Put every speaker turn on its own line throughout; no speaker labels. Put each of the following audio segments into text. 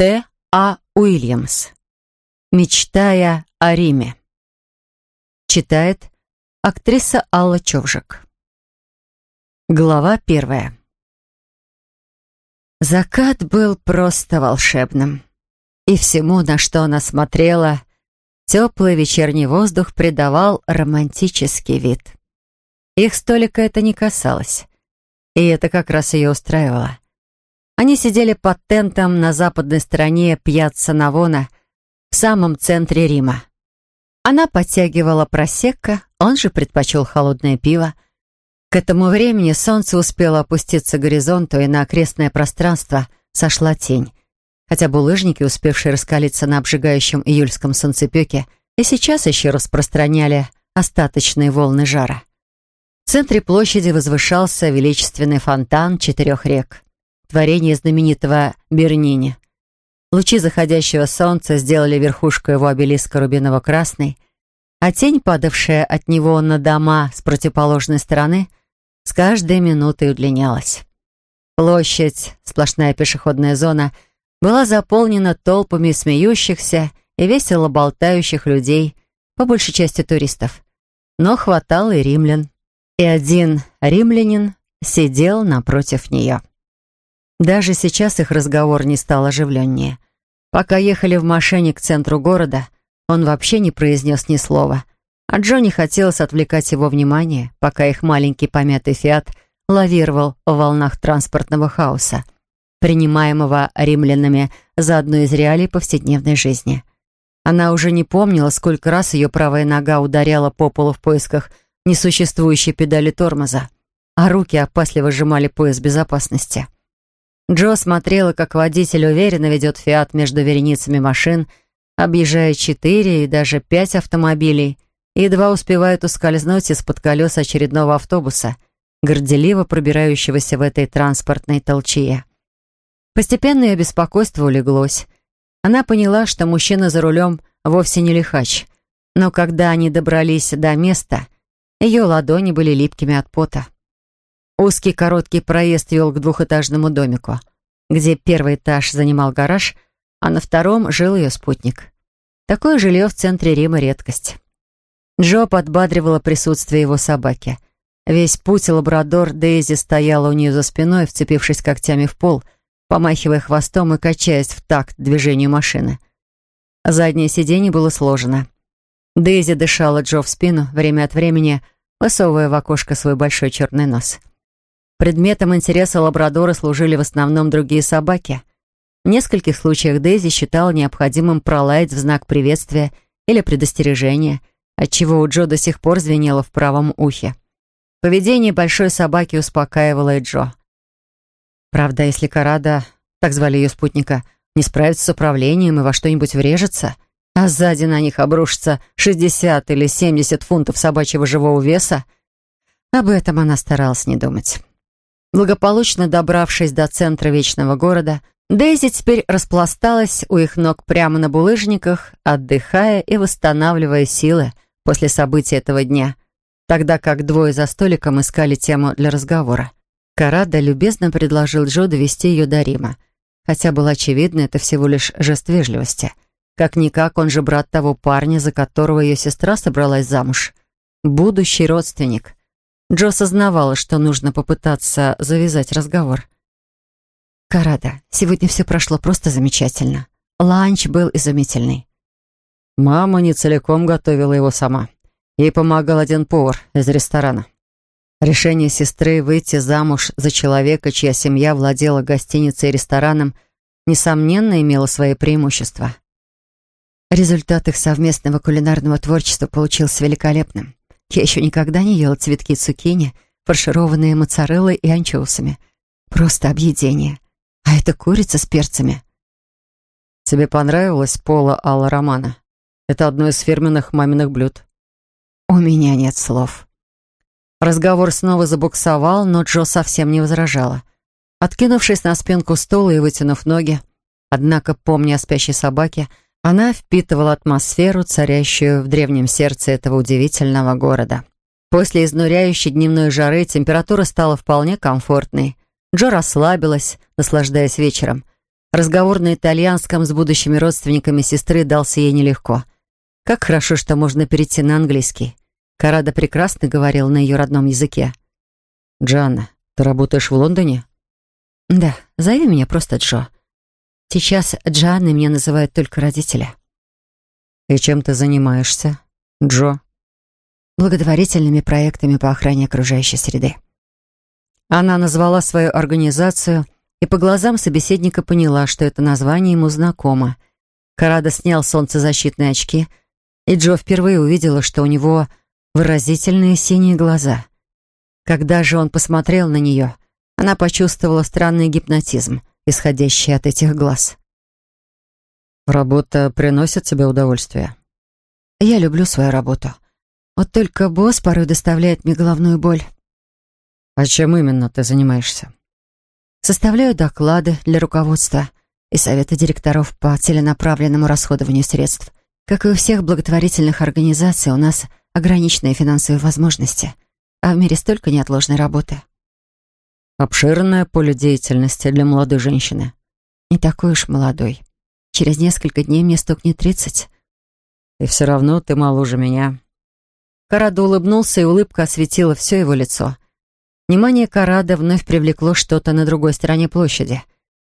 Т. А. Уильямс. «Мечтая о Риме». Читает актриса Алла Човжик. Глава первая. Закат был просто волшебным. И всему, на что она смотрела, теплый вечерний воздух придавал романтический вид. Их столика это не касалось. И это как раз ее устраивало. Они сидели под тентом на западной стороне Пьяцца Навона, в самом центре Рима. Она подтягивала просекко, он же предпочел холодное пиво. К этому времени солнце успело опуститься к горизонту, и на окрестное пространство сошла тень. Хотя булыжники, успевшие раскалиться на обжигающем июльском солнцепеке, и сейчас еще распространяли остаточные волны жара. В центре площади возвышался величественный фонтан четырех рек творение знаменитого Бернини. Лучи заходящего солнца сделали верхушку его обелиска рубиново-красной, а тень, падавшая от него на дома с противоположной стороны, с каждой минутой удлинялась. Площадь, сплошная пешеходная зона, была заполнена толпами смеющихся и весело болтающих людей, по большей части туристов. Но хватало и римлян. И один римлянин сидел напротив нее. Даже сейчас их разговор не стал оживленнее. Пока ехали в машине к центру города, он вообще не произнес ни слова. А Джонни хотелось отвлекать его внимание, пока их маленький помятый «Фиат» лавировал в волнах транспортного хаоса, принимаемого римлянами за одну из реалий повседневной жизни. Она уже не помнила, сколько раз ее правая нога ударяла по полу в поисках несуществующей педали тормоза, а руки опасливо сжимали пояс безопасности. Джо смотрела, как водитель уверенно ведет «Фиат» между вереницами машин, объезжая четыре и даже пять автомобилей, и едва успевает ускользнуть из-под колес очередного автобуса, горделиво пробирающегося в этой транспортной толчье. Постепенно ее беспокойство улеглось. Она поняла, что мужчина за рулем вовсе не лихач, но когда они добрались до места, ее ладони были липкими от пота. Узкий короткий проезд вел к двухэтажному домику, где первый этаж занимал гараж, а на втором жил ее спутник. Такое жилье в центре Рима — редкость. Джо подбадривала присутствие его собаки. Весь путь лабрадор Дейзи стояла у нее за спиной, вцепившись когтями в пол, помахивая хвостом и качаясь в такт движению машины. Заднее сиденье было сложено. Дейзи дышала Джо в спину, время от времени высовывая в окошко свой большой черный нос. Предметом интереса лабрадора служили в основном другие собаки. В нескольких случаях Дейзи считала необходимым пролаять в знак приветствия или предостережения, отчего у Джо до сих пор звенело в правом ухе. Поведение большой собаки успокаивало и Джо. Правда, если Карада, так звали ее спутника, не справится с управлением и во что-нибудь врежется, а сзади на них обрушится 60 или 70 фунтов собачьего живого веса, об этом она старалась не думать. Благополучно добравшись до центра Вечного города, Дейзи теперь распласталась у их ног прямо на булыжниках, отдыхая и восстанавливая силы после событий этого дня, тогда как двое за столиком искали тему для разговора. Карада любезно предложил Джо довести ее до Рима, хотя было очевидно, это всего лишь жест вежливости. Как-никак, он же брат того парня, за которого ее сестра собралась замуж. Будущий родственник — Джо сознавала, что нужно попытаться завязать разговор. «Карада, сегодня все прошло просто замечательно. Ланч был изумительный».
Мама не целиком готовила его сама. Ей помогал один повар из ресторана. Решение сестры выйти замуж за человека, чья семья владела гостиницей и рестораном, несомненно, имело свои преимущества.
Результат их совместного кулинарного творчества получился великолепным. Я еще никогда не ела цветки цукини, фаршированные моцареллой и анчоусами. Просто объедение. А это курица с перцами.
Тебе понравилось пола Алла Романа? Это одно из фирменных маминых блюд.
У меня нет слов. Разговор снова забуксовал, но Джо совсем не возражала. Откинувшись на спинку стула и вытянув ноги, однако, помня о спящей собаке, она впитывала атмосферу, царящую в древнем сердце этого удивительного города. После изнуряющей дневной жары температура стала вполне комфортной. Джо расслабилась, наслаждаясь вечером. Разговор на итальянском с будущими родственниками сестры дался ей нелегко. Как хорошо, что можно перейти на английский. Карада прекрасно говорил на ее родном языке.
«Джанна, ты работаешь в Лондоне?»
«Да, зови меня просто Джо. Сейчас Джанной меня называют только родители».
«И чем ты занимаешься, Джо?»
«Благотворительными проектами по охране окружающей среды». Она назвала свою организацию и по глазам собеседника поняла, что это название ему знакомо. Карада снял солнцезащитные очки, и Джо впервые увидела, что у него выразительные синие глаза. Когда же он посмотрел на нее, она почувствовала странный гипнотизм, исходящий от этих глаз.
«Работа приносит тебе удовольствие?»
«Я люблю свою работу. Вот только босс порой доставляет мне головную боль».
«А чем именно ты занимаешься?»
«Составляю доклады для руководства и совета директоров по целенаправленному расходованию средств. Как и у всех благотворительных организаций, у нас ограниченные финансовые возможности, а в мире столько неотложной работы».
«Обширное поле деятельности для молодой женщины».
«Не такой уж молодой. Через несколько дней мне стукнет тридцать».
«И все равно ты моложе меня».
Карадо улыбнулся, и улыбка осветила все его лицо. Внимание Карада вновь привлекло что-то на другой стороне площади.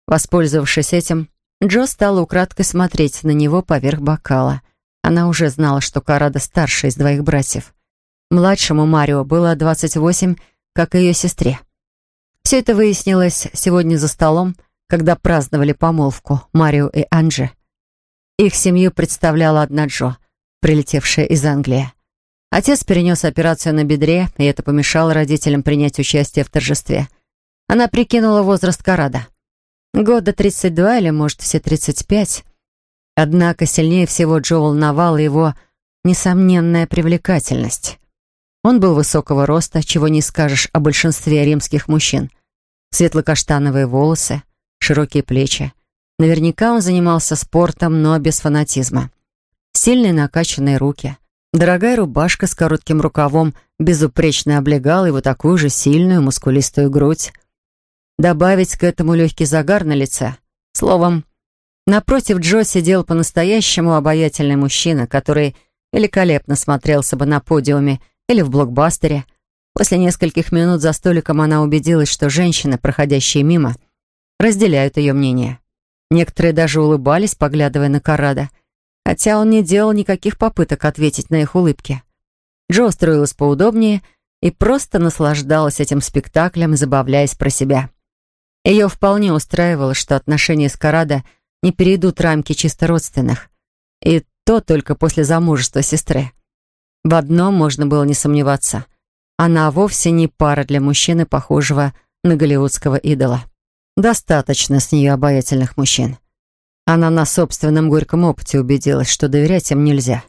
Воспользовавшись этим, Джо стала украдкой смотреть на него поверх бокала. Она уже знала, что Карада старше из двоих братьев. Младшему Марио было 28, как и ее сестре. Все это выяснилось сегодня за столом, когда праздновали помолвку Марио и Анджи. Их семью представляла одна Джо, прилетевшая из Англии. Отец перенес операцию на бедре, и это помешало родителям принять участие в торжестве. Она прикинула возраст Карада. Года 32 или, может, все 35. Однако сильнее всего Джо волновала его несомненная привлекательность. Он был высокого роста, чего не скажешь о большинстве римских мужчин. Светло-каштановые волосы, широкие плечи. Наверняка он занимался спортом, но без фанатизма. Сильные накачанные руки — Дорогая рубашка с коротким рукавом безупречно облегала его такую же сильную мускулистую грудь. Добавить к этому легкий загар на лице. Словом, напротив Джо сидел по-настоящему обаятельный мужчина, который великолепно смотрелся бы на подиуме или в блокбастере. После нескольких минут за столиком она убедилась, что женщины, проходящие мимо, разделяют ее мнение. Некоторые даже улыбались, поглядывая на Карада — хотя он не делал никаких попыток ответить на их улыбки. Джо устроилась поудобнее и просто наслаждалась этим спектаклем, забавляясь про себя. Ее вполне устраивало, что отношения с Карадо не перейдут рамки чисто родственных, и то только после замужества сестры. В одном можно было не сомневаться. Она вовсе не пара для мужчины, похожего на голливудского идола. Достаточно с нее обаятельных мужчин. Она на собственном горьком опыте убедилась, что доверять им нельзя.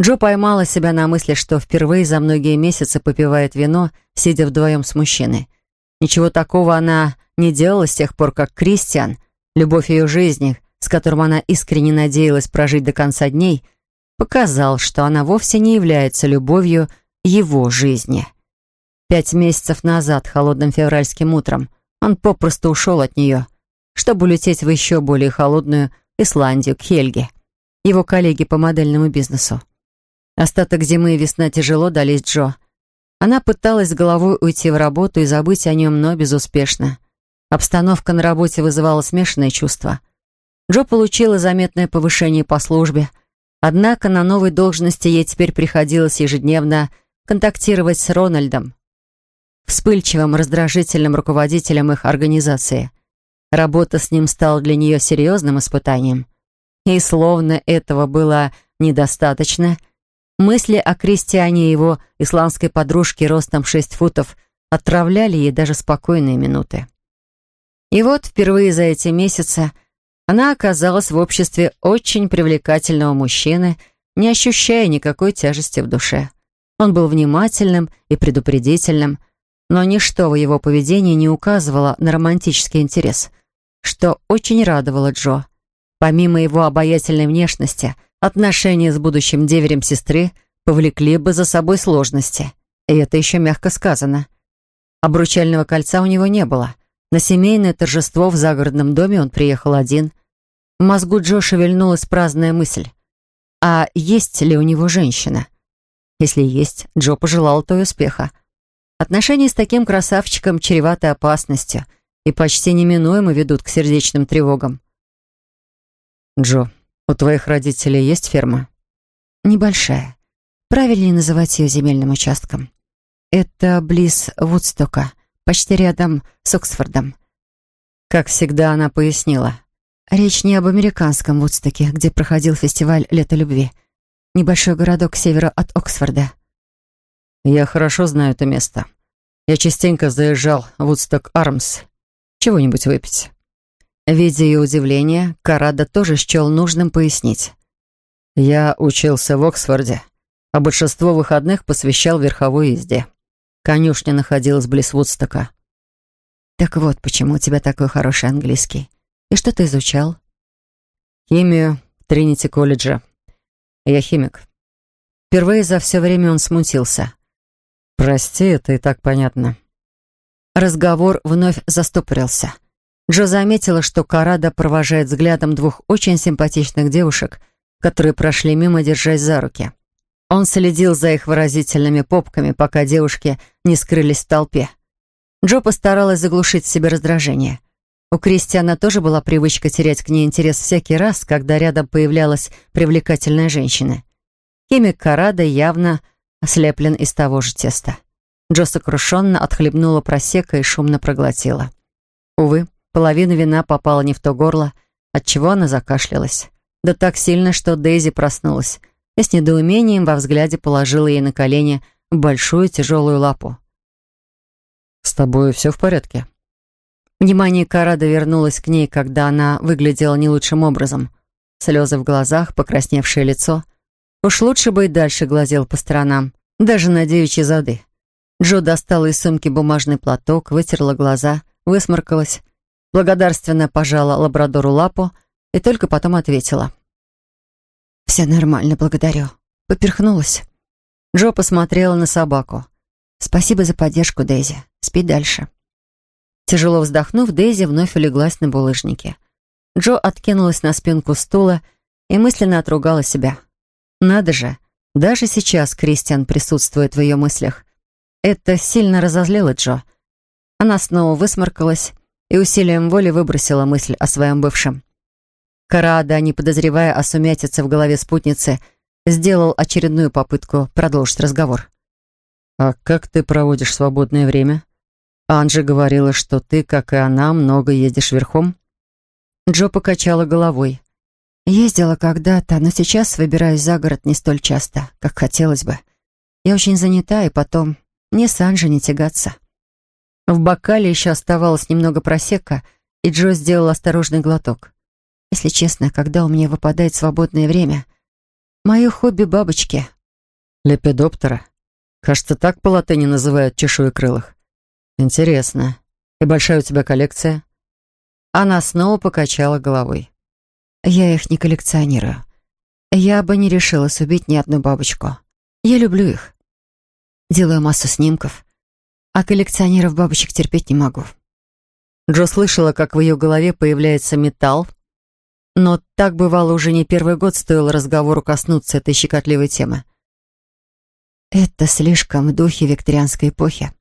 Джо поймала себя на мысли, что впервые за многие месяцы попивает вино, сидя вдвоем с мужчиной. Ничего такого она не делала с тех пор, как Кристиан, любовь ее жизни, с которым она искренне надеялась прожить до конца дней, показал, что она вовсе не является любовью его жизни. Пять месяцев назад, холодным февральским утром, он попросту ушел от нее, чтобы улететь в еще более холодную Исландию, к Хельге, его коллеге по модельному бизнесу. Остаток зимы и весна тяжело дались Джо. Она пыталась головой уйти в работу и забыть о нем, но безуспешно. Обстановка на работе вызывала смешанные чувства. Джо получила заметное повышение по службе, однако на новой должности ей теперь приходилось ежедневно контактировать с Рональдом, вспыльчивым, раздражительным руководителем их организации – Работа с ним стала для нее серьезным испытанием. И словно этого было недостаточно, мысли о Кристиане и его исландской подружке ростом 6 футов отравляли ей даже спокойные минуты. И вот впервые за эти месяцы она оказалась в обществе очень привлекательного мужчины, не ощущая никакой тяжести в душе. Он был внимательным и предупредительным, но ничто в его поведении не указывало на романтический интерес — что очень радовало Джо. Помимо его обаятельной внешности, отношения с будущим деверем сестры повлекли бы за собой сложности. И это еще мягко сказано. Обручального кольца у него не было, На семейное торжество в загородном доме он приехал один. В мозгу Джо шевельнулась праздная мысль. А есть ли у него женщина? Если есть, Джо пожелал той успеха. Отношения с таким красавчиком чреваты опасностью и почти неминуемо ведут к сердечным тревогам.
«Джо, у твоих родителей есть ферма?»
«Небольшая. Правильнее называть ее земельным участком. Это близ Вудстока, почти рядом с Оксфордом».
Как всегда, она пояснила.
Речь не об американском Вудстоке, где проходил фестиваль «Лето любви». Небольшой городок к северу от Оксфорда.
Я хорошо знаю это место. Я частенько заезжал в Вудсток Армс. Чего-нибудь выпить.
Видя ее удивление, Карада тоже счел нужным пояснить.
Я учился в Оксфорде, а большинство выходных посвящал верховой езде. Конюшня находилась близ Вудстока.
«Так вот, почему у тебя такой хороший английский. И что ты изучал?»
«Химию в Тринити-колледже. Я химик». Впервые за все время он смутился. «Прости, это и так понятно».
Разговор вновь застопорился. Джо заметила, что Карада провожает взглядом двух очень симпатичных девушек, которые прошли мимо, держась за руки. Он следил за их выразительными попками, пока девушки не скрылись в толпе. Джо постаралась заглушить в себе раздражение. У Кристиана тоже была привычка терять к ней интерес всякий раз, когда рядом появлялась привлекательная женщина. Химик Карада явно ослеплен из того же теста. Джо сокрушенно отхлебнула просека и шумно проглотила. Увы, половина вина попала не в то горло, отчего она закашлялась. Да так сильно, что Дейзи проснулась и с недоумением во взгляде положила ей на колени большую тяжелую лапу.
«С тобой все в порядке?»
Внимание Карада вернулось к ней, когда она выглядела не лучшим образом. Слезы в глазах, покрасневшее лицо. Уж лучше бы и дальше глазел по сторонам, даже на девичьи зады. Джо достала из сумки бумажный платок, вытерла глаза, высморкалась, благодарственно пожала лабрадору лапу и только потом ответила. «Все нормально, благодарю». Поперхнулась. Джо посмотрела на собаку. «Спасибо за поддержку, Дейзи. Спи дальше». Тяжело вздохнув, Дейзи вновь улеглась на булыжнике. Джо откинулась на спинку стула и мысленно отругала себя. «Надо же, даже сейчас Кристиан присутствует в ее мыслях. Это сильно разозлило Джо. Она снова высморкалась и усилием воли выбросила мысль о своем бывшем. Карада, не подозревая о сумятице в голове спутницы, сделал очередную попытку продолжить разговор.
«А как ты проводишь свободное время?» Анжи говорила, что ты, как и она, много ездишь верхом.
Джо покачала головой. Ездила когда-то, но сейчас выбираюсь за город не столь часто, как хотелось бы. Я очень занята, и потом мне с Анжи не тягаться. В бокале еще оставалось немного просека, и Джо сделал осторожный глоток. Если честно, когда у меня выпадает свободное время, мое хобби — бабочки.
Лепидоптера? Кажется, так по латыни называют чешуекрылых. Интересно. И большая у тебя коллекция?
Она снова покачала головой. Я их не коллекционирую. Я бы не решилась убить ни одну бабочку. Я люблю их. Делаю массу снимков. А коллекционеров бабочек терпеть не могу. Джо слышала, как в ее голове появляется металл, но так бывало уже не первый год, стоило разговору коснуться этой щекотливой темы. Это слишком в духе викторианской эпохи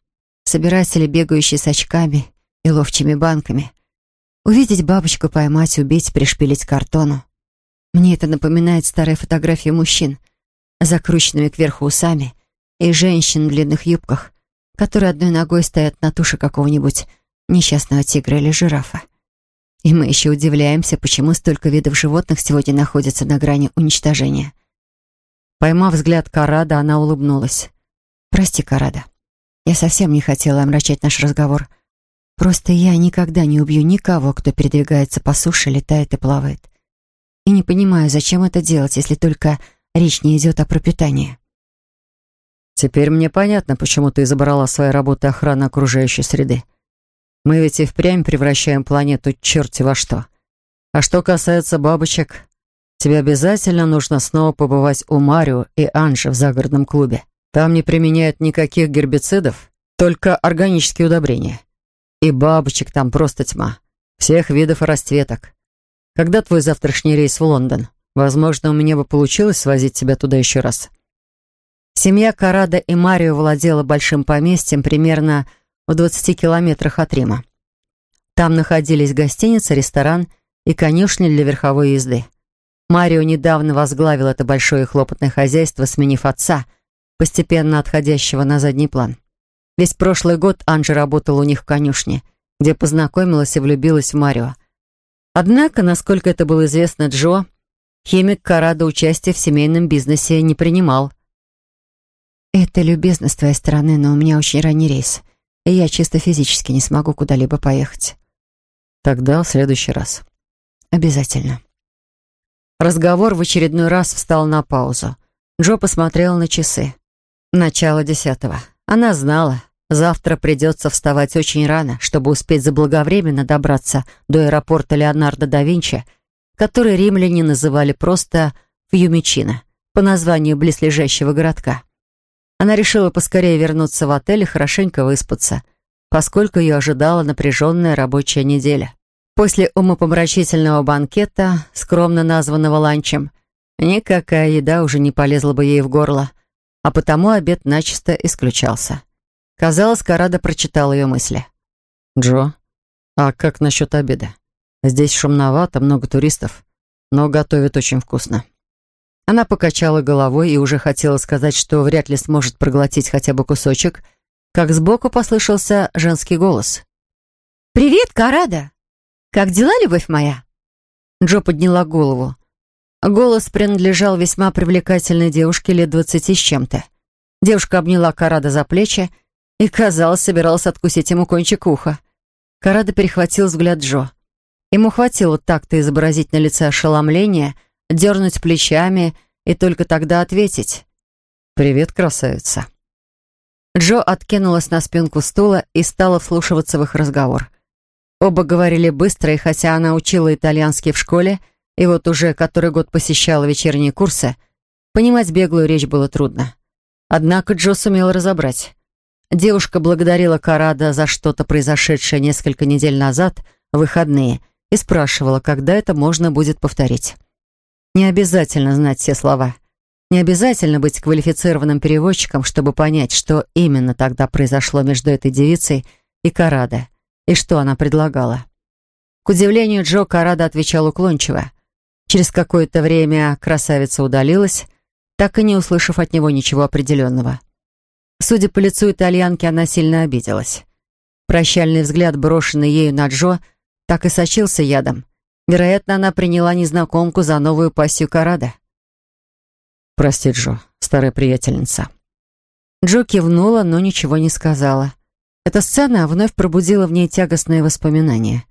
собиратели, бегающие с очками и ловчими банками. Увидеть бабочку, поймать, убить, пришпилить к картону. Мне это напоминает старые фотографии мужчин, закрученными кверху усами, и женщин в длинных юбках, которые одной ногой стоят на туше какого-нибудь несчастного тигра или жирафа. И мы еще удивляемся, почему столько видов животных сегодня находятся на грани уничтожения. Поймав взгляд Карада, она улыбнулась. «Прости, Карада. Я совсем не хотела омрачать наш разговор. Просто я никогда не убью никого, кто передвигается по суше, летает и плавает. И не понимаю, зачем это делать, если только речь не идет о пропитании.
Теперь мне понятно, почему ты забрала своей работы охраны окружающей среды. Мы ведь и впрямь превращаем планету черти во что. А что касается бабочек, тебе обязательно нужно снова побывать у Марио и Анжи в загородном клубе. Там не применяют никаких гербицидов, только органические удобрения. И бабочек там просто тьма. Всех видов и расцветок. Когда твой завтрашний рейс в Лондон? Возможно, у меня бы получилось свозить тебя туда еще раз. Семья Карада и Марио владела большим поместьем примерно в 20 километрах от Рима. Там находились гостиница, ресторан и конюшня для верховой езды. Марио недавно возглавил это большое хлопотное хозяйство, сменив отца, постепенно отходящего на задний план. Весь прошлый год Анжи работала у них в конюшне, где познакомилась и влюбилась в Марио. Однако, насколько это было известно Джо, химик Карадо участия в семейном бизнесе не принимал.
«Это любезно с твоей стороны, но у меня очень ранний рейс, и я чисто физически не смогу куда-либо поехать».
«Тогда в следующий раз».
«Обязательно».
Разговор в очередной раз встал на паузу. Джо посмотрел на часы. Начало десятого. Она знала, завтра придется вставать очень рано, чтобы успеть заблаговременно добраться до аэропорта Леонардо да Винчи, который римляне называли просто Фьюмичино, по названию близлежащего городка. Она решила поскорее вернуться в отель и хорошенько выспаться, поскольку ее ожидала напряженная рабочая неделя. После умопомрачительного банкета, скромно названного ланчем, никакая еда уже не полезла бы ей в горло — а потому обед начисто исключался. Казалось, Карада прочитал ее мысли. «Джо, а как насчет обеда? Здесь шумновато, много туристов, но готовят очень вкусно». Она покачала головой и уже хотела сказать, что вряд ли сможет проглотить хотя бы кусочек, как сбоку послышался женский голос.
«Привет, Карада! Как дела, любовь моя?»
Джо подняла голову. Голос принадлежал весьма привлекательной девушке лет двадцати с чем-то. Девушка обняла Карада за плечи и, казалось, собиралась откусить ему кончик уха. Карада перехватил взгляд Джо. Ему хватило так-то изобразить на лице ошеломление, дернуть плечами и только тогда ответить. «Привет, красавица». Джо откинулась на спинку стула и стала вслушиваться в их разговор. Оба говорили быстро, и хотя она учила итальянский в школе, и вот уже который год посещала вечерние курсы, понимать беглую речь было трудно. Однако Джо сумел разобрать. Девушка благодарила Карада за что-то произошедшее несколько недель назад, в выходные, и спрашивала, когда это можно будет повторить. Не обязательно знать все слова. Не обязательно быть квалифицированным переводчиком, чтобы понять, что именно тогда произошло между этой девицей и Карада, и что она предлагала. К удивлению Джо, Карада отвечал уклончиво. Через какое-то время красавица удалилась, так и не услышав от него ничего определенного. Судя по лицу итальянки, она сильно обиделась. Прощальный взгляд, брошенный ею на Джо, так и сочился ядом. Вероятно, она приняла незнакомку за новую пассию Карада. «Прости, Джо, старая приятельница». Джо кивнула, но ничего не сказала. Эта сцена вновь пробудила в ней тягостные воспоминания.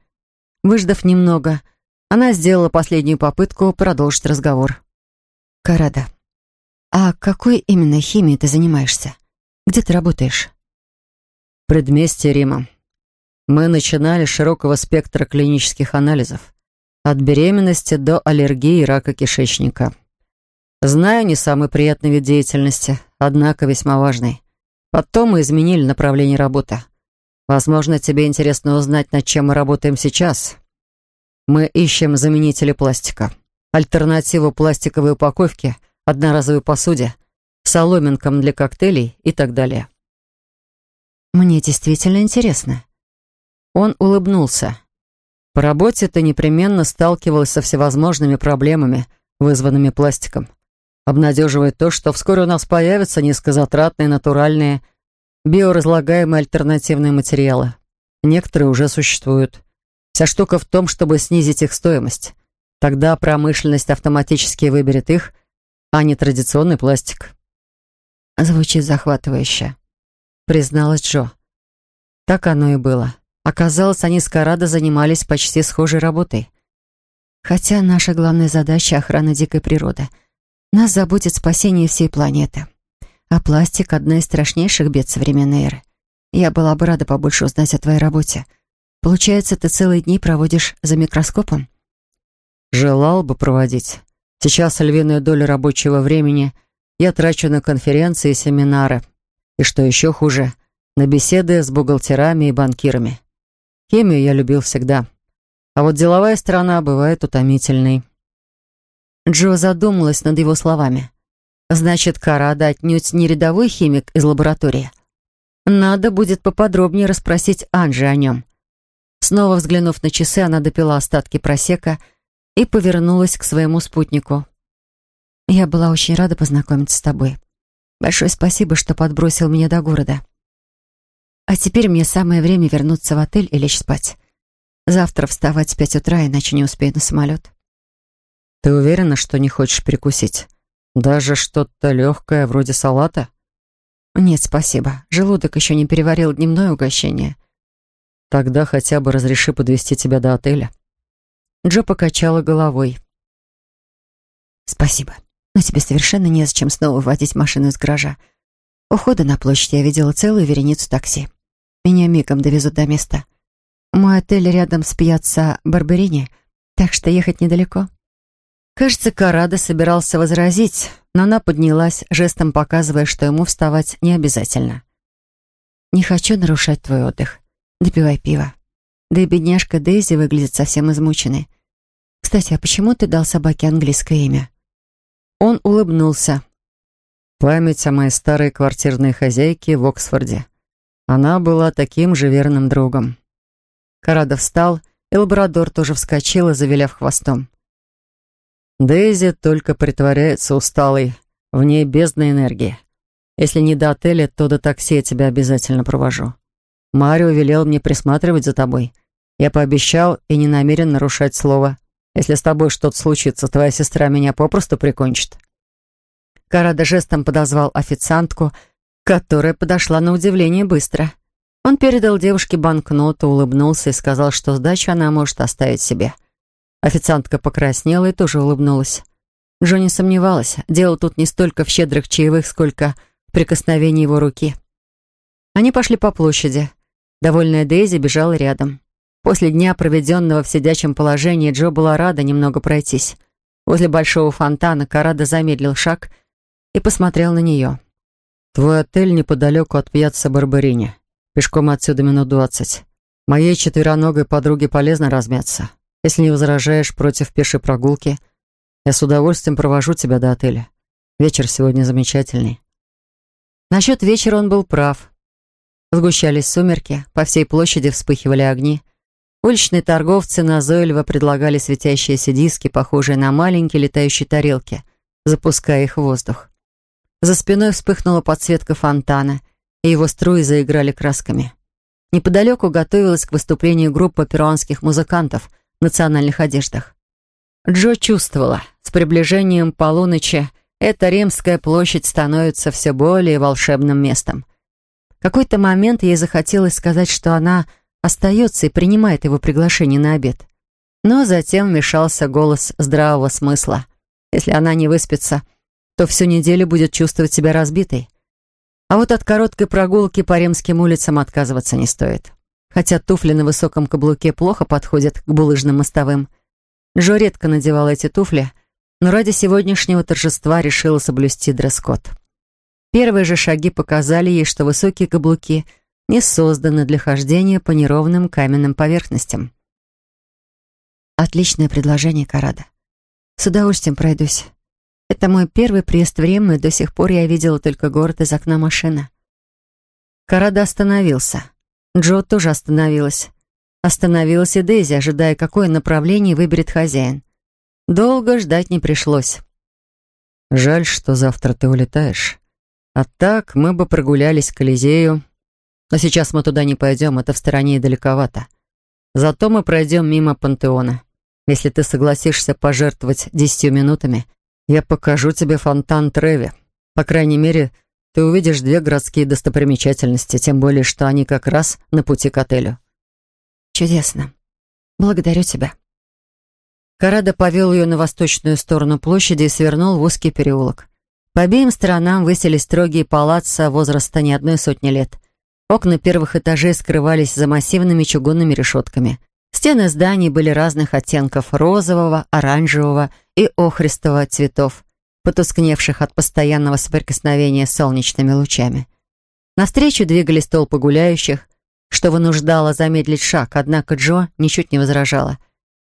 Выждав немного, она сделала последнюю попытку продолжить разговор.
«Карада, а какой именно химией ты занимаешься? Где ты работаешь?»
«Предместье Рима. Мы начинали с широкого спектра клинических анализов. От беременности до аллергии и рака кишечника. Знаю, не самый приятный вид деятельности, однако весьма важный. Потом мы изменили направление работы. Возможно, тебе интересно узнать, над чем мы работаем сейчас. Мы ищем заменители пластика. Альтернативу пластиковой упаковке, одноразовой посуде, соломинкам для коктейлей и так далее.
Мне действительно интересно.
Он улыбнулся. По работе ты непременно сталкивалась со всевозможными проблемами, вызванными пластиком. Обнадеживает то, что вскоре у нас появятся низкозатратные, натуральные, биоразлагаемые альтернативные материалы. Некоторые уже существуют. Вся штука в том, чтобы снизить их стоимость. Тогда промышленность автоматически выберет их, а не традиционный пластик.
Звучит захватывающе, призналась Джо.
Так оно и было. Оказалось, они с Карадо занимались почти схожей работой.
Хотя наша главная задача — охрана дикой природы. Нас заботит спасение всей планеты. А пластик — одна из страшнейших бед современной эры. Я была бы рада побольше узнать о твоей работе — Получается, ты целые дни проводишь за микроскопом?
Желал бы проводить. Сейчас львиную долю рабочего времени я трачу на конференции и семинары. И что еще хуже, на беседы с бухгалтерами и банкирами. Химию я любил всегда. А вот деловая сторона бывает утомительной.
Джо задумалась над его словами. Значит, Карада отнюдь не рядовой химик из лаборатории. Надо будет поподробнее расспросить Анжи о нем. Снова взглянув на часы, она допила остатки просека и повернулась к своему спутнику. «Я была очень рада познакомиться с тобой. Большое спасибо, что подбросил меня до города. А теперь мне самое время вернуться в отель и лечь спать. Завтра вставать в пять утра, иначе не успею на самолет».
«Ты уверена, что не хочешь перекусить? Даже что-то легкое, вроде салата?»
«Нет, спасибо. Желудок еще не переварил дневное угощение».
«Тогда хотя бы разреши подвести тебя до отеля».
Джо покачала головой. «Спасибо, но тебе совершенно незачем снова выводить машину из гаража. У на площадь я видела целую вереницу такси. Меня мигом довезут до места. Мой отель рядом с пьяцца Барберини, так что ехать недалеко». Кажется, Карада собирался возразить, но она поднялась, жестом показывая, что ему вставать не обязательно. «Не хочу нарушать твой отдых. Допивай пиво. Да и бедняжка Дейзи выглядит совсем измученной. Кстати, а почему ты дал собаке английское имя?»
Он улыбнулся. Память о моей старой квартирной хозяйке в Оксфорде. Она была таким же верным другом. Карада встал, и лабрадор тоже вскочил, завиляв хвостом. Дейзи только притворяется усталой. В ней бездна энергии. Если не до отеля, то до такси я тебя обязательно провожу. Марио велел мне присматривать за тобой. Я пообещал и не намерен нарушать слово. Если с тобой что-то случится, твоя сестра меня попросту прикончит».
Карада жестом подозвал официантку, которая подошла на удивление быстро. Он передал девушке банкноту, улыбнулся и сказал, что сдачу она может оставить себе. Официантка покраснела и тоже улыбнулась. Джо не сомневалась, дело тут не столько в щедрых чаевых, сколько в прикосновении его руки. Они пошли по площади. Довольная Дейзи бежала рядом. После дня, проведенного в сидячем положении, Джо была рада немного пройтись. Возле большого фонтана Карада замедлил шаг и посмотрел на нее.
«Твой отель неподалеку от пьяца Барбарини. Пешком отсюда минут двадцать. Моей четвероногой подруге полезно размяться. Если не возражаешь против пешей прогулки, я с удовольствием провожу тебя до отеля. Вечер сегодня замечательный».
Насчет вечера он был прав. Сгущались сумерки, по всей площади вспыхивали огни. Уличные торговцы назойливо предлагали светящиеся диски, похожие на маленькие летающие тарелки, запуская их в воздух. За спиной вспыхнула подсветка фонтана, и его струи заиграли красками. Неподалеку готовилась к выступлению группа перуанских музыкантов — национальных одеждах. Джо чувствовала, с приближением полуночи эта Римская площадь становится все более волшебным местом. В какой-то момент ей захотелось сказать, что она остается и принимает его приглашение на обед. Но затем вмешался голос здравого смысла. Если она не выспится, то всю неделю будет чувствовать себя разбитой. А вот от короткой прогулки по римским улицам отказываться не стоит хотя туфли на высоком каблуке плохо подходят к булыжным мостовым. Джо редко надевала эти туфли, но ради сегодняшнего торжества решила соблюсти дресс-код. Первые же шаги показали ей, что высокие каблуки не созданы для хождения по неровным каменным поверхностям. «Отличное предложение, Карада. С удовольствием пройдусь. Это мой первый приезд в Рим, и до сих пор я видела только город из окна машины». Карада остановился. Джо тоже остановилась. Остановилась и Дейзи, ожидая, какое направление выберет хозяин. Долго ждать не пришлось.
«Жаль, что завтра ты улетаешь. А так мы бы прогулялись к Колизею. Но сейчас мы туда не пойдем, это в стороне и далековато. Зато мы пройдем мимо Пантеона. Если ты согласишься пожертвовать десятью минутами, я покажу тебе фонтан Треви. По крайней мере, ты увидишь две городские достопримечательности, тем более, что они как раз на пути к отелю».
«Чудесно. Благодарю тебя». Карада повел ее на восточную сторону площади и свернул в узкий переулок. По обеим сторонам высились строгие палаца возраста не одной сотни лет. Окна первых этажей скрывались за массивными чугунными решетками. Стены зданий были разных оттенков — розового, оранжевого и охристого цветов потускневших от постоянного соприкосновения с солнечными лучами. Навстречу двигались толпы гуляющих,
что вынуждало замедлить шаг, однако Джо ничуть не возражала.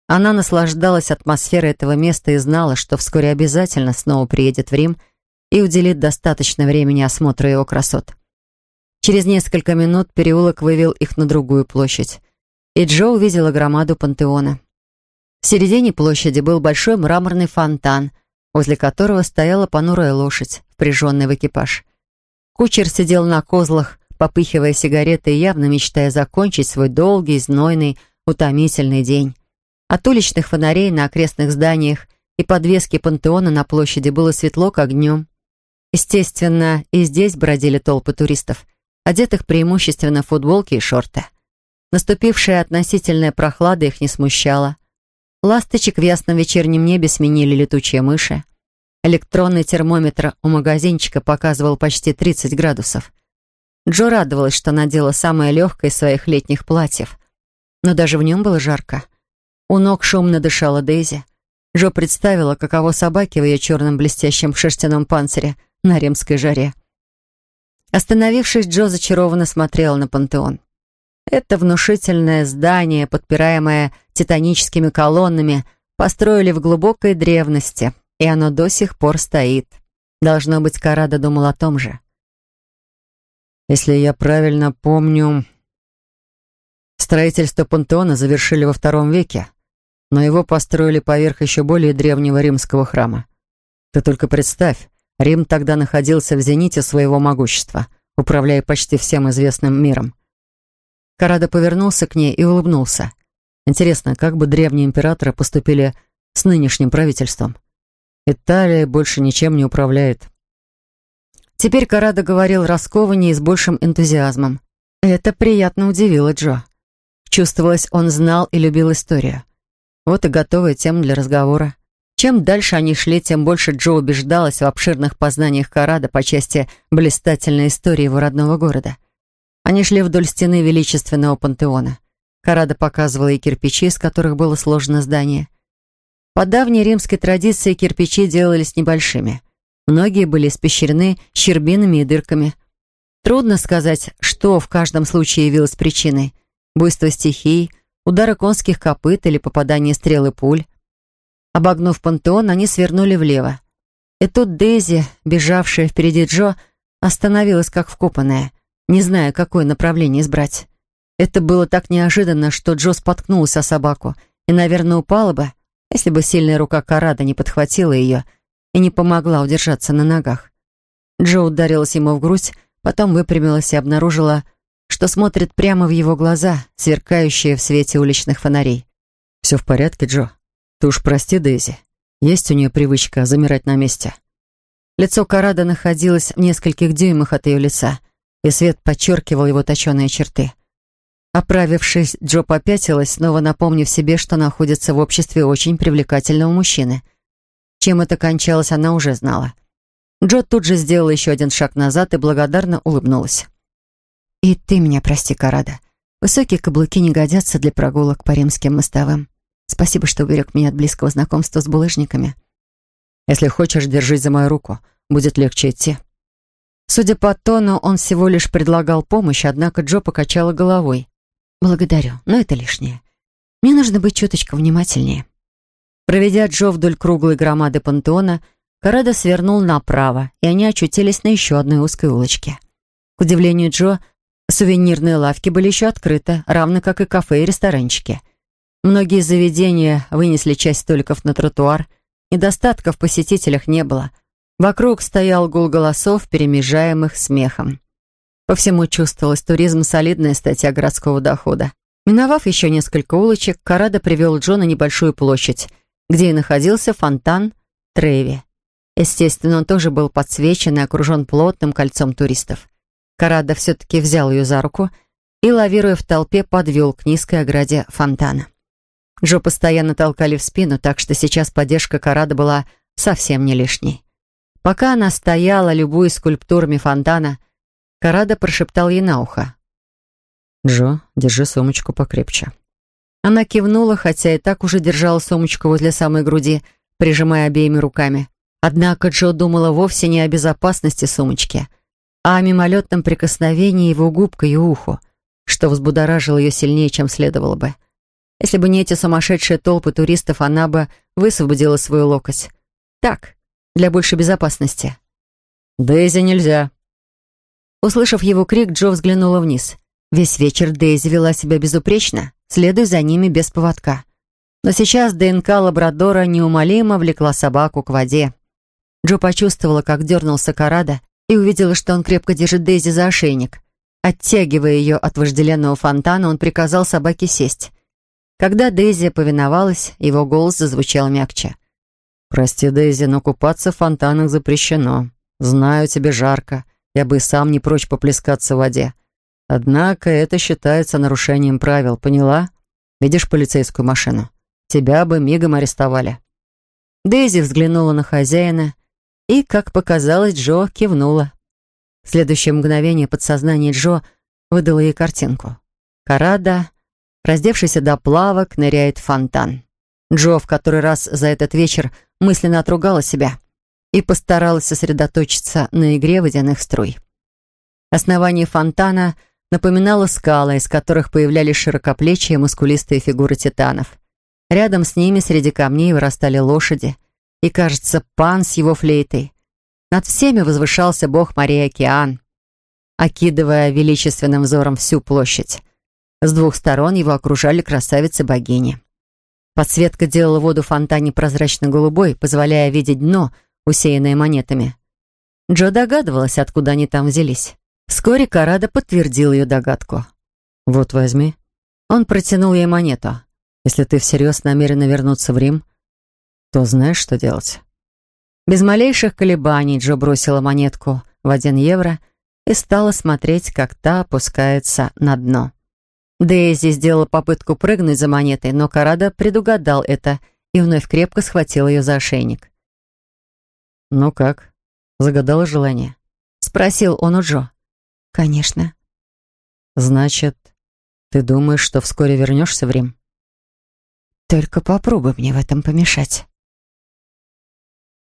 Она наслаждалась атмосферой этого места и знала, что вскоре обязательно снова приедет в Рим и уделит достаточно времени осмотру его красот. Через несколько минут переулок вывел их на другую площадь, и Джо увидела громаду пантеона. В середине площади был большой мраморный фонтан, возле которого стояла понурая лошадь, впряженная в экипаж. Кучер сидел на козлах, попыхивая сигареты и явно мечтая закончить свой долгий, знойный, утомительный день. От уличных фонарей на окрестных зданиях и подвески пантеона на площади было светло, как днем. Естественно, и здесь бродили толпы туристов, одетых преимущественно в футболки и шорты. Наступившая относительная прохлада их не смущала. Ласточек в ясном вечернем небе сменили летучие мыши. Электронный термометр у магазинчика показывал почти 30 градусов. Джо радовалась, что надела самое легкое из своих летних платьев. Но даже в нем было жарко. У ног шумно дышала Дейзи. Джо представила, каково собаке в ее черном блестящем шерстяном панцире на римской жаре. Остановившись, Джо зачарованно смотрела на пантеон. Это внушительное здание, подпираемое титаническими колоннами, построили в глубокой древности, и оно до сих пор стоит. Должно быть, Карада думал о том же. Если я правильно помню, строительство пантеона завершили во втором веке, но его построили поверх еще более древнего римского храма. Ты только представь, Рим тогда находился в зените своего могущества, управляя почти всем известным миром. Карада повернулся к ней и улыбнулся. Интересно, как бы древние императоры поступили с нынешним правительством? Италия больше ничем не управляет. Теперь Карадо говорил раскованнее и с большим энтузиазмом. Это приятно удивило Джо. Чувствовалось, он знал и любил историю. Вот и готовая тема для разговора. Чем дальше они шли, тем больше Джо убеждалась в обширных познаниях Карада по части блистательной истории его родного города. Они шли вдоль стены величественного пантеона. Карада показывала и кирпичи, из которых было сложено здание — по давней римской традиции кирпичи делались небольшими. Многие были испещрены щербинами и дырками. Трудно сказать, что в каждом случае явилось причиной. Буйство стихий, удары конских копыт или попадание стрелы пуль. Обогнув пантеон, они свернули влево. И тут Дейзи, бежавшая впереди Джо, остановилась как вкопанная, не зная, какое направление избрать. Это было так неожиданно, что Джо споткнулся о собаку и, наверное, упала бы, если бы сильная рука Карада не подхватила ее и не помогла удержаться на ногах. Джо ударилась ему в грудь, потом выпрямилась и обнаружила, что смотрит прямо в его глаза, сверкающие в свете уличных фонарей. «Все в порядке, Джо? Ты уж прости, Дейзи. Есть у нее привычка замирать на месте». Лицо Карада находилось в нескольких дюймах от ее лица, и свет подчеркивал его точеные черты. Оправившись, Джо попятилась, снова напомнив себе, что находится в обществе очень привлекательного мужчины. Чем это кончалось, она уже знала. Джо тут же сделала еще один шаг назад и благодарно улыбнулась. «И ты меня прости, Карада. Высокие каблуки не годятся для прогулок по римским мостовым. Спасибо, что уберег меня от близкого знакомства с булыжниками». «Если хочешь, держись за мою руку. Будет легче идти». Судя по тону, он всего лишь предлагал помощь, однако Джо покачала головой. «Благодарю, но это лишнее. Мне нужно быть чуточку внимательнее». Проведя Джо вдоль круглой громады пантеона, Карадо свернул направо, и они очутились на еще одной узкой улочке. К удивлению Джо, сувенирные лавки были еще открыты, равно как и кафе и ресторанчики. Многие заведения вынесли часть столиков на тротуар, недостатков в посетителях не было. Вокруг стоял гул голосов, перемежаемых смехом. По всему чувствовалось, туризм — солидная статья городского дохода. Миновав еще несколько улочек, Карада привел Джо на небольшую площадь, где и находился фонтан Треви. Естественно, он тоже был подсвечен и окружен плотным кольцом туристов. Карада все-таки взял ее за руку и, лавируя в толпе, подвел к низкой ограде фонтана. Джо постоянно толкали в спину, так что сейчас поддержка Карада была совсем не лишней. Пока она стояла, любуясь скульптурами фонтана, Карада прошептал ей на ухо. «Джо, держи сумочку покрепче». Она кивнула, хотя и так уже держала сумочку возле самой груди, прижимая обеими руками. Однако Джо думала вовсе не о безопасности сумочки, а о мимолетном прикосновении его губ к ее уху.
что взбудоражило ее сильнее, чем следовало бы. Если бы не эти сумасшедшие толпы туристов, она бы высвободила свою локоть. Так, для большей безопасности.
«Дейзи нельзя!»
Услышав его крик, Джо взглянула вниз. Весь вечер Дейзи вела себя безупречно, следуя за ними без поводка. Но сейчас ДНК лабрадора неумолимо влекла собаку к воде. Джо почувствовала, как дернулся Карада, и увидела, что он крепко держит Дейзи за ошейник. Оттягивая ее от вожделенного фонтана, он приказал собаке сесть. Когда Дейзи повиновалась, его голос зазвучал мягче.
«Прости, Дейзи, но купаться в фонтанах запрещено. Знаю, тебе жарко. Я бы и сам не прочь поплескаться в воде. Однако это считается нарушением правил, поняла? Видишь полицейскую машину? Тебя бы мигом арестовали».
Дейзи взглянула на хозяина и, как показалось, Джо кивнула. В следующее мгновение подсознание Джо выдало ей картинку. Карада, раздевшийся до плавок, ныряет в фонтан. Джо в который раз за этот вечер мысленно отругала себя и постаралась сосредоточиться на игре водяных струй. Основание фонтана напоминало скалы, из которых появлялись широкоплечие мускулистые фигуры титанов. Рядом с ними среди камней вырастали лошади, и, кажется, пан с его флейтой. Над всеми возвышался бог морей океан, окидывая величественным взором всю площадь. С двух сторон его окружали красавицы-богини. Подсветка делала воду в фонтане прозрачно-голубой, позволяя видеть дно, усеянное монетами. Джо догадывалась, откуда они там взялись. Вскоре Карада подтвердил ее догадку.
«Вот возьми».
Он протянул ей монету.
«Если ты всерьез намерена вернуться в Рим, то знаешь, что делать».
Без малейших колебаний Джо бросила монетку в один евро и стала смотреть, как та опускается на дно. Дейзи сделала попытку прыгнуть за монетой, но Карада предугадал это и вновь крепко схватил ее за ошейник.
«Ну как, загадала желание?»
— спросил он у Джо. «Конечно».
«Значит, ты думаешь, что вскоре вернешься в Рим?»
«Только попробуй мне в этом помешать».